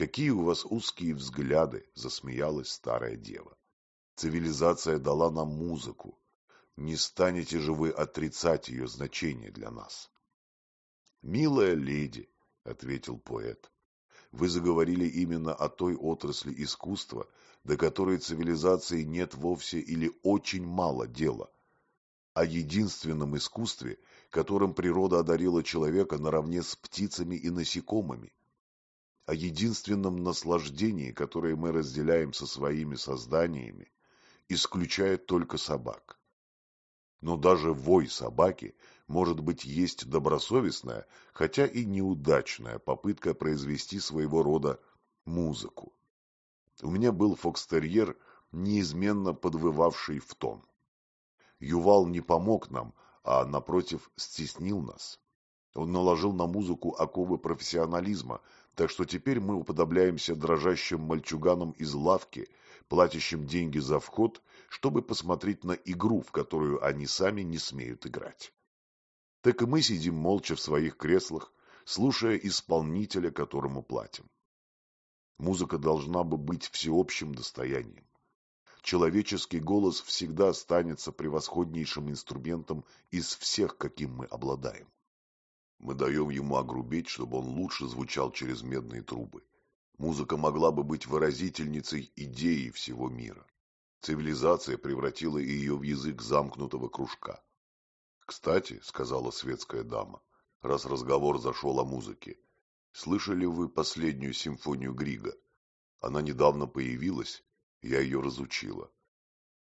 Какие у вас узкие взгляды, засмеялась старая дева. Цивилизация дала нам музыку. Не станете же вы отрицать ее значение для нас. Милая леди, ответил поэт, вы заговорили именно о той отрасли искусства, до которой цивилизации нет вовсе или очень мало дела, о единственном искусстве, которым природа одарила человека наравне с птицами и насекомыми, о единственном наслаждении, которое мы разделяем со своими созданиями, исключая только собак. Но даже вой собаки, может быть, есть добросовестная, хотя и неудачная попытка произвести своего рода музыку. У меня был фокстерьер, неизменно подвывавший в тон. Ювал не помог нам, а, напротив, стеснил нас. Он наложил на музыку оковы профессионализма, так что теперь мы уподобляемся дрожащим мальчуганам из лавки, платящим деньги за вход, чтобы посмотреть на игру, в которую они сами не смеют играть. Так и мы сидим молча в своих креслах, слушая исполнителя, которому платим. Музыка должна бы быть всеобщим достоянием человеческий голос всегда останется превосходнейшим инструментом из всех, каким мы обладаем. Мы даем ему огрубеть, чтобы он лучше звучал через медные трубы. Музыка могла бы быть выразительницей идеи всего мира. Цивилизация превратила ее в язык замкнутого кружка. «Кстати», — сказала светская дама, раз разговор зашел о музыке, «слышали вы последнюю симфонию Грига? Она недавно появилась, я ее разучила.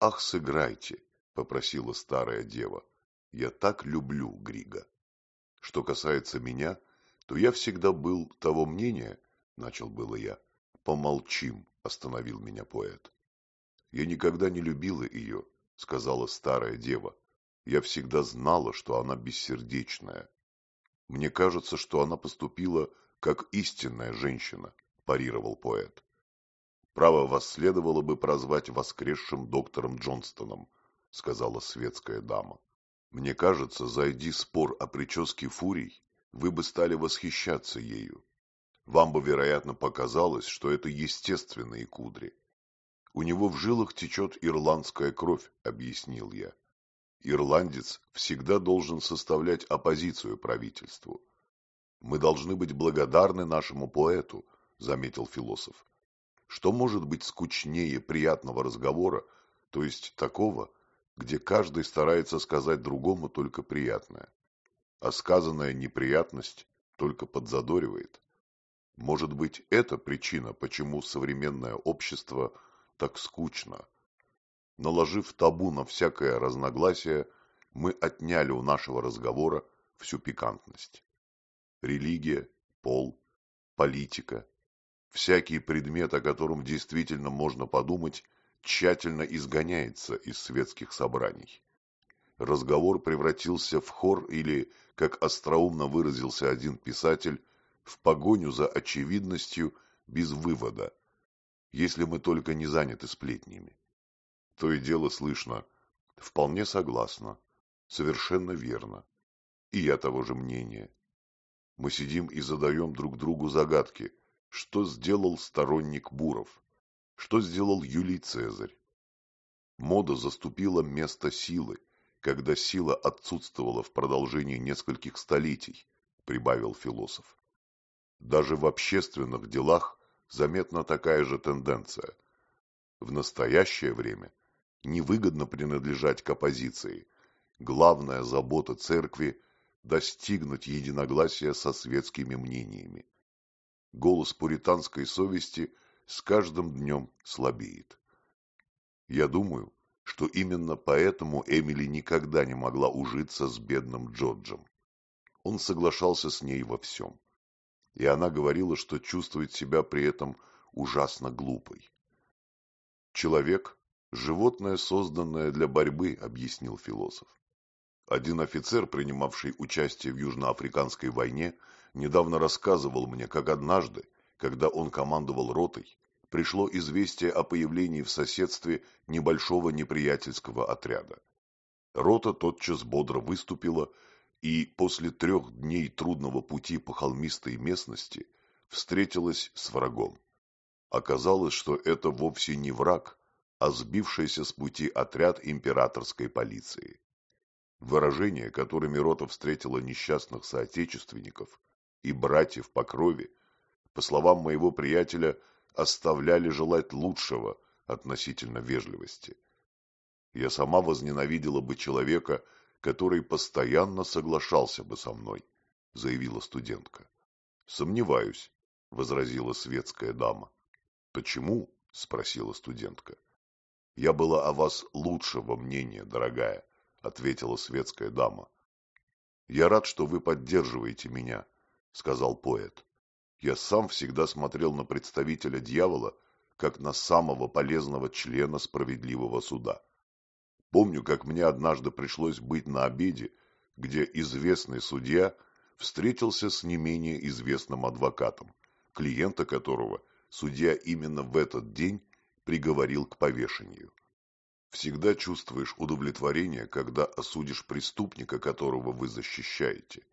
«Ах, сыграйте!» — попросила старая дева. «Я так люблю Грига». Что касается меня, то я всегда был того мнения, — начал было я. «Помолчим», — остановил меня поэт. «Я никогда не любила ее», — сказала старая дева. «Я всегда знала, что она бессердечная. Мне кажется, что она поступила как истинная женщина», – парировал поэт. Право вас следовало бы прозвать воскресшим доктором Джонстоном, сказала светская дама. Мне кажется, зайди спор о прическе фурий, вы бы стали восхищаться ею. Вам бы, вероятно, показалось, что это естественные кудри. У него в жилах течет ирландская кровь, объяснил я. Ирландец всегда должен составлять оппозицию правительству. Мы должны быть благодарны нашему поэту, заметил философ. Что может быть скучнее приятного разговора, то есть такого, где каждый старается сказать другому только приятное, а сказанная неприятность только подзадоривает? Может быть, это причина, почему современное общество так скучно? Наложив табу на всякое разногласие, мы отняли у нашего разговора всю пикантность. Религия, пол, политика, Всякий предмет, о котором действительно можно подумать, тщательно изгоняется из светских собраний. Разговор превратился в хор или, как остроумно выразился один писатель, в погоню за очевидностью без вывода, если мы только не заняты сплетнями. То и дело слышно. Вполне согласна. Совершенно верно. И я того же мнения. Мы сидим и задаем друг другу загадки – что сделал сторонник Буров, что сделал Юлий Цезарь. Мода заступила место силы, когда сила отсутствовала в продолжении нескольких столетий, прибавил философ. Даже в общественных делах заметна такая же тенденция. В настоящее время невыгодно принадлежать к оппозиции. Главная забота церкви – достигнуть единогласия со светскими мнениями голос пуританской совести с каждым днем слабеет. Я думаю, что именно поэтому Эмили никогда не могла ужиться с бедным Джорджем. Он соглашался с ней во всем. И она говорила, что чувствует себя при этом ужасно глупой. «Человек – животное, созданное для борьбы», – объяснил философ. Один офицер, принимавший участие в Южноафриканской войне, недавно рассказывал мне, как однажды, когда он командовал ротой, пришло известие о появлении в соседстве небольшого неприятельского отряда. Рота тотчас бодро выступила и после трех дней трудного пути по холмистой местности встретилась с врагом. Оказалось, что это вовсе не враг, а сбившийся с пути отряд императорской полиции. Выражения, которыми рота встретила несчастных соотечественников и братьев по крови, по словам моего приятеля, оставляли желать лучшего относительно вежливости. Я сама возненавидела бы человека, который постоянно соглашался бы со мной, заявила студентка. Сомневаюсь, возразила светская дама. Почему? спросила студентка. Я была о вас лучшего мнения, дорогая, ответила светская дама. Я рад, что вы поддерживаете меня, сказал поэт. Я сам всегда смотрел на представителя дьявола как на самого полезного члена справедливого суда. Помню, как мне однажды пришлось быть на обеде, где известный судья встретился с не менее известным адвокатом, клиента которого судья именно в этот день приговорил к повешению. Всегда чувствуешь удовлетворение, когда осудишь преступника, которого вы защищаете.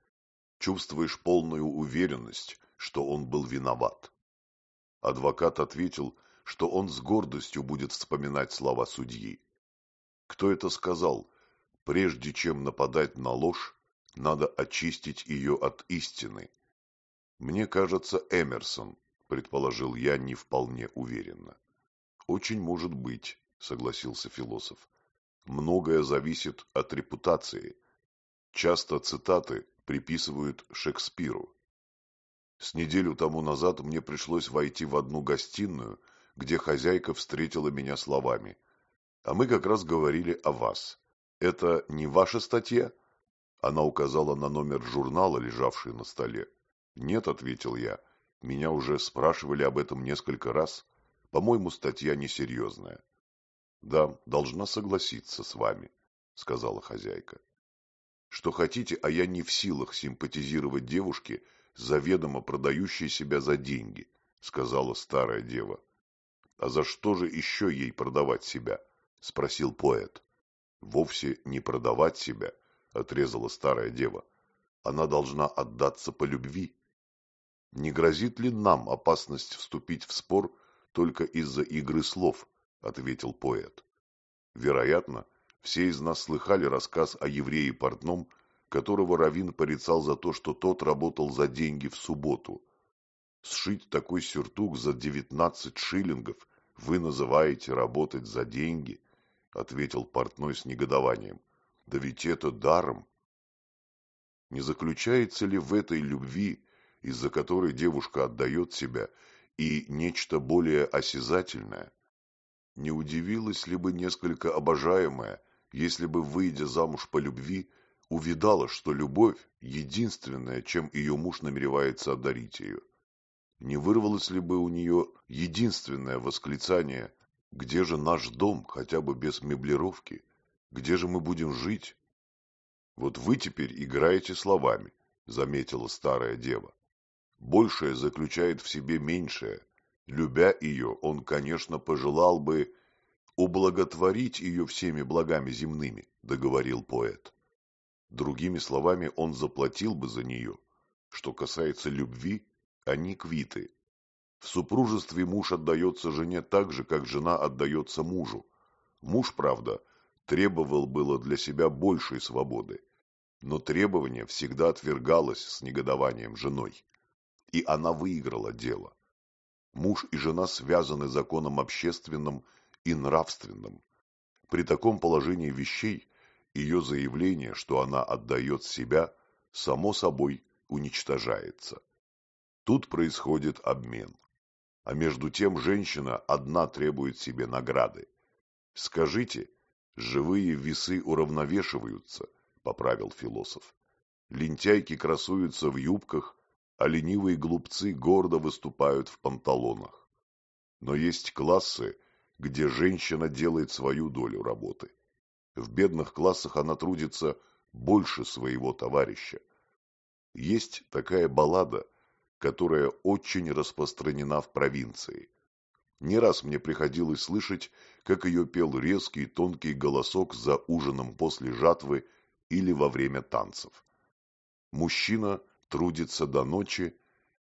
Чувствуешь полную уверенность, что он был виноват. Адвокат ответил, что он с гордостью будет вспоминать слова судьи. Кто это сказал? Прежде чем нападать на ложь, надо очистить ее от истины. Мне кажется, Эмерсон, предположил я не вполне уверенно. Очень может быть, согласился философ. Многое зависит от репутации. Часто цитаты приписывают Шекспиру. С неделю тому назад мне пришлось войти в одну гостиную, где хозяйка встретила меня словами. А мы как раз говорили о вас. Это не ваша статья? Она указала на номер журнала, лежавший на столе. Нет, ответил я. Меня уже спрашивали об этом несколько раз. По-моему, статья несерьезная. Да, должна согласиться с вами, сказала хозяйка. Что хотите, а я не в силах симпатизировать девушке, заведомо продающей себя за деньги, сказала старая дева. А за что же еще ей продавать себя? спросил поэт. Вовсе не продавать себя, отрезала старая дева. Она должна отдаться по любви. Не грозит ли нам опасность вступить в спор только из-за игры слов, ответил поэт. Вероятно, все из нас слыхали рассказ о еврее портном, которого Равин порицал за то, что тот работал за деньги в субботу. Сшить такой сюртук за девятнадцать шиллингов вы называете работать за деньги? — ответил портной с негодованием. — Да ведь это даром. Не заключается ли в этой любви, из-за которой девушка отдает себя, и нечто более осязательное? Не удивилась ли бы несколько обожаемая, если бы, выйдя замуж по любви, увидала, что любовь – единственное, чем ее муж намеревается одарить ее? Не вырвалось ли бы у нее единственное восклицание где же наш дом, хотя бы без меблировки? Где же мы будем жить? Вот вы теперь играете словами, заметила старая дева. Большее заключает в себе меньшее. Любя ее, он, конечно, пожелал бы ублаготворить ее всеми благами земными, договорил поэт. Другими словами, он заплатил бы за нее. Что касается любви, они квиты. В супружестве муж отдается жене так же, как жена отдается мужу. Муж, правда, требовал было для себя большей свободы, но требование всегда отвергалось с негодованием женой. И она выиграла дело. Муж и жена связаны законом общественным и нравственным. При таком положении вещей ее заявление, что она отдает себя, само собой уничтожается. Тут происходит обмен а между тем женщина одна требует себе награды. Скажите, живые весы уравновешиваются, поправил философ. Лентяйки красуются в юбках, а ленивые глупцы гордо выступают в панталонах. Но есть классы, где женщина делает свою долю работы. В бедных классах она трудится больше своего товарища. Есть такая баллада, которая очень распространена в провинции. Не раз мне приходилось слышать, как ее пел резкий тонкий голосок за ужином после жатвы или во время танцев. Мужчина трудится до ночи,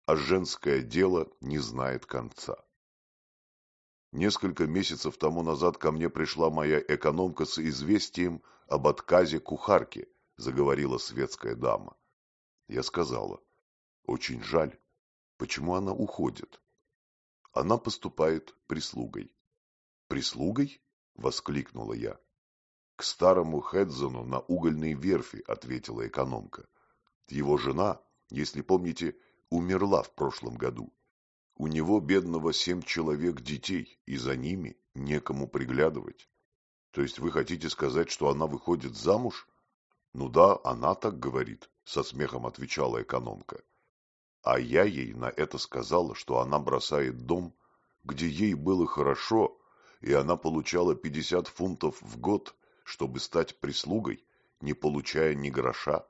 а женское дело не знает конца. Несколько месяцев тому назад ко мне пришла моя экономка с известием об отказе кухарки, заговорила светская дама. Я сказала, очень жаль. Почему она уходит? Она поступает прислугой. Прислугой? Воскликнула я. К старому Хедзону на угольной верфи, ответила экономка. Его жена, если помните, умерла в прошлом году. У него, бедного, семь человек детей, и за ними некому приглядывать. То есть вы хотите сказать, что она выходит замуж? Ну да, она так говорит, со смехом отвечала экономка. А я ей на это сказала, что она бросает дом, где ей было хорошо, и она получала пятьдесят фунтов в год, чтобы стать прислугой, не получая ни гроша.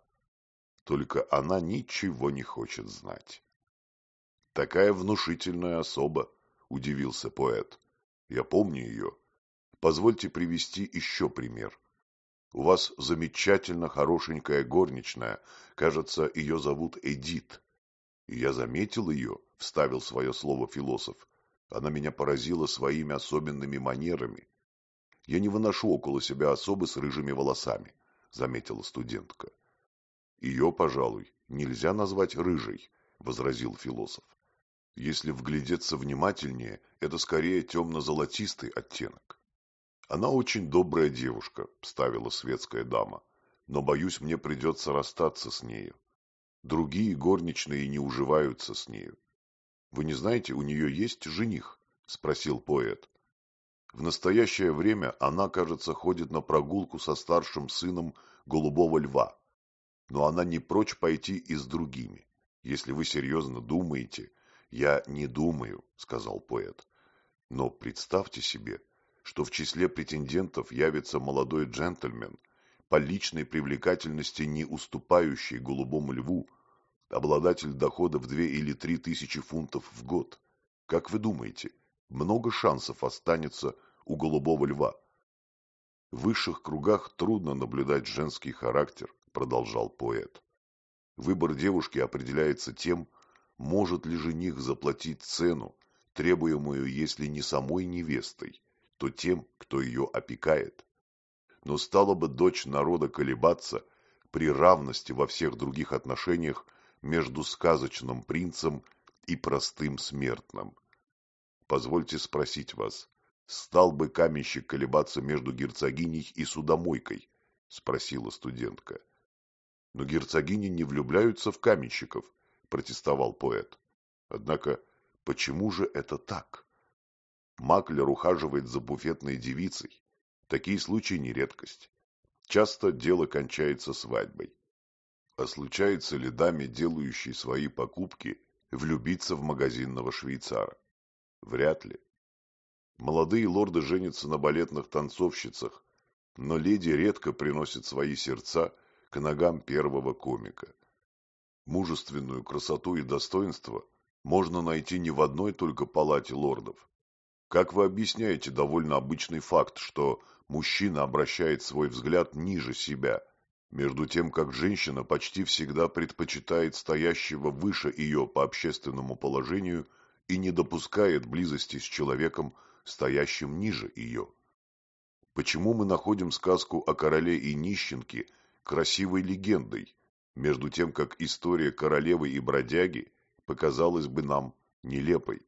Только она ничего не хочет знать. Такая внушительная особа, удивился поэт. Я помню ее. Позвольте привести еще пример. У вас замечательно хорошенькая горничная, кажется, ее зовут Эдит. И я заметил ее, вставил свое слово философ. Она меня поразила своими особенными манерами. Я не выношу около себя особы с рыжими волосами, заметила студентка. Ее, пожалуй, нельзя назвать рыжей, возразил философ. Если вглядеться внимательнее, это скорее темно-золотистый оттенок. Она очень добрая девушка, ставила светская дама, но, боюсь, мне придется расстаться с нею. Другие горничные не уживаются с нею. Вы не знаете, у нее есть жених? Спросил поэт. В настоящее время она, кажется, ходит на прогулку со старшим сыном Голубого Льва. Но она не прочь пойти и с другими. Если вы серьезно думаете, «Я не думаю», — сказал поэт. «Но представьте себе, что в числе претендентов явится молодой джентльмен, по личной привлекательности не уступающий голубому льву, обладатель дохода в две или три тысячи фунтов в год. Как вы думаете, много шансов останется у голубого льва?» В высших кругах трудно наблюдать женский характер, продолжал поэт. Выбор девушки определяется тем, может ли жених заплатить цену, требуемую, если не самой невестой, то тем, кто ее опекает. Но стала бы дочь народа колебаться при равности во всех других отношениях между сказочным принцем и простым смертным. Позвольте спросить вас, стал бы каменщик колебаться между герцогиней и судомойкой? Спросила студентка. Но герцогини не влюбляются в каменщиков, протестовал поэт. Однако, почему же это так? Маклер ухаживает за буфетной девицей. Такие случаи не редкость. Часто дело кончается свадьбой. А случается ли даме, делающей свои покупки, влюбиться в магазинного швейцара? Вряд ли. Молодые лорды женятся на балетных танцовщицах, но леди редко приносят свои сердца к ногам первого комика. Мужественную красоту и достоинство можно найти не в одной только палате лордов. Как вы объясняете довольно обычный факт, что мужчина обращает свой взгляд ниже себя, между тем как женщина почти всегда предпочитает стоящего выше ее по общественному положению и не допускает близости с человеком, стоящим ниже ее? Почему мы находим сказку о короле и нищенке красивой легендой, между тем как история королевы и бродяги показалась бы нам нелепой.